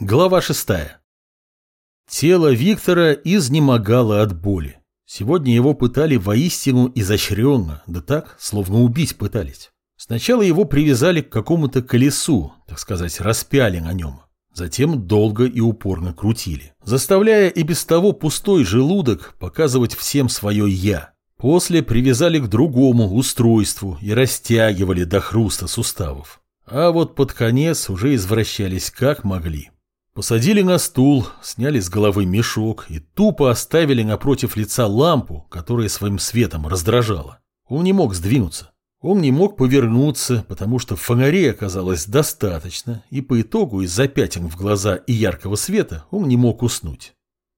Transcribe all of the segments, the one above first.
Глава шестая. Тело Виктора изнемогало от боли. Сегодня его пытали воистину изощренно, да так, словно убить пытались. Сначала его привязали к какому-то колесу, так сказать, распяли на нем. Затем долго и упорно крутили, заставляя и без того пустой желудок показывать всем свое «я». После привязали к другому устройству и растягивали до хруста суставов. А вот под конец уже извращались как могли. Посадили на стул, сняли с головы мешок и тупо оставили напротив лица лампу, которая своим светом раздражала. Он не мог сдвинуться. Он не мог повернуться, потому что фонарей оказалось достаточно, и по итогу из-за пятен в глаза и яркого света он не мог уснуть.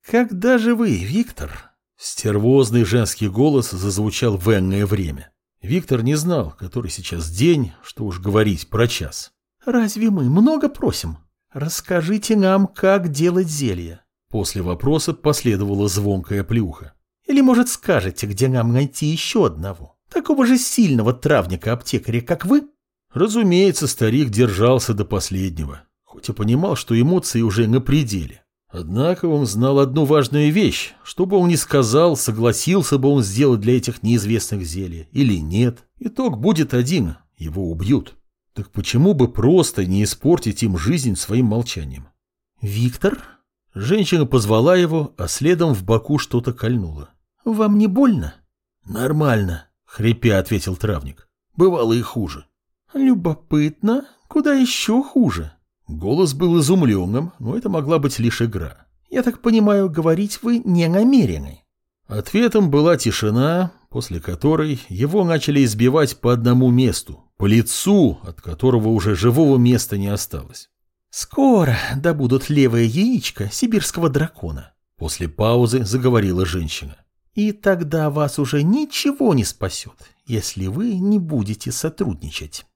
«Когда же вы, Виктор?» Стервозный женский голос зазвучал в энное время. Виктор не знал, который сейчас день, что уж говорить про час. «Разве мы много просим?» «Расскажите нам, как делать зелье». После вопроса последовала звонкая плюха. «Или, может, скажете, где нам найти еще одного? Такого же сильного травника-аптекаря, как вы?» Разумеется, старик держался до последнего, хоть и понимал, что эмоции уже на пределе. Однако он знал одну важную вещь. Что бы он ни сказал, согласился бы он сделать для этих неизвестных зелья или нет. Итог будет один – его убьют. Так почему бы просто не испортить им жизнь своим молчанием? «Виктор?» Женщина позвала его, а следом в боку что-то кольнуло. «Вам не больно?» «Нормально», — хрипя ответил травник. «Бывало и хуже». «Любопытно. Куда еще хуже?» Голос был изумленным, но это могла быть лишь игра. «Я так понимаю, говорить вы не намерены». Ответом была тишина, после которой его начали избивать по одному месту, по лицу, от которого уже живого места не осталось. «Скоро добудут левое яичко сибирского дракона», — после паузы заговорила женщина. «И тогда вас уже ничего не спасет, если вы не будете сотрудничать».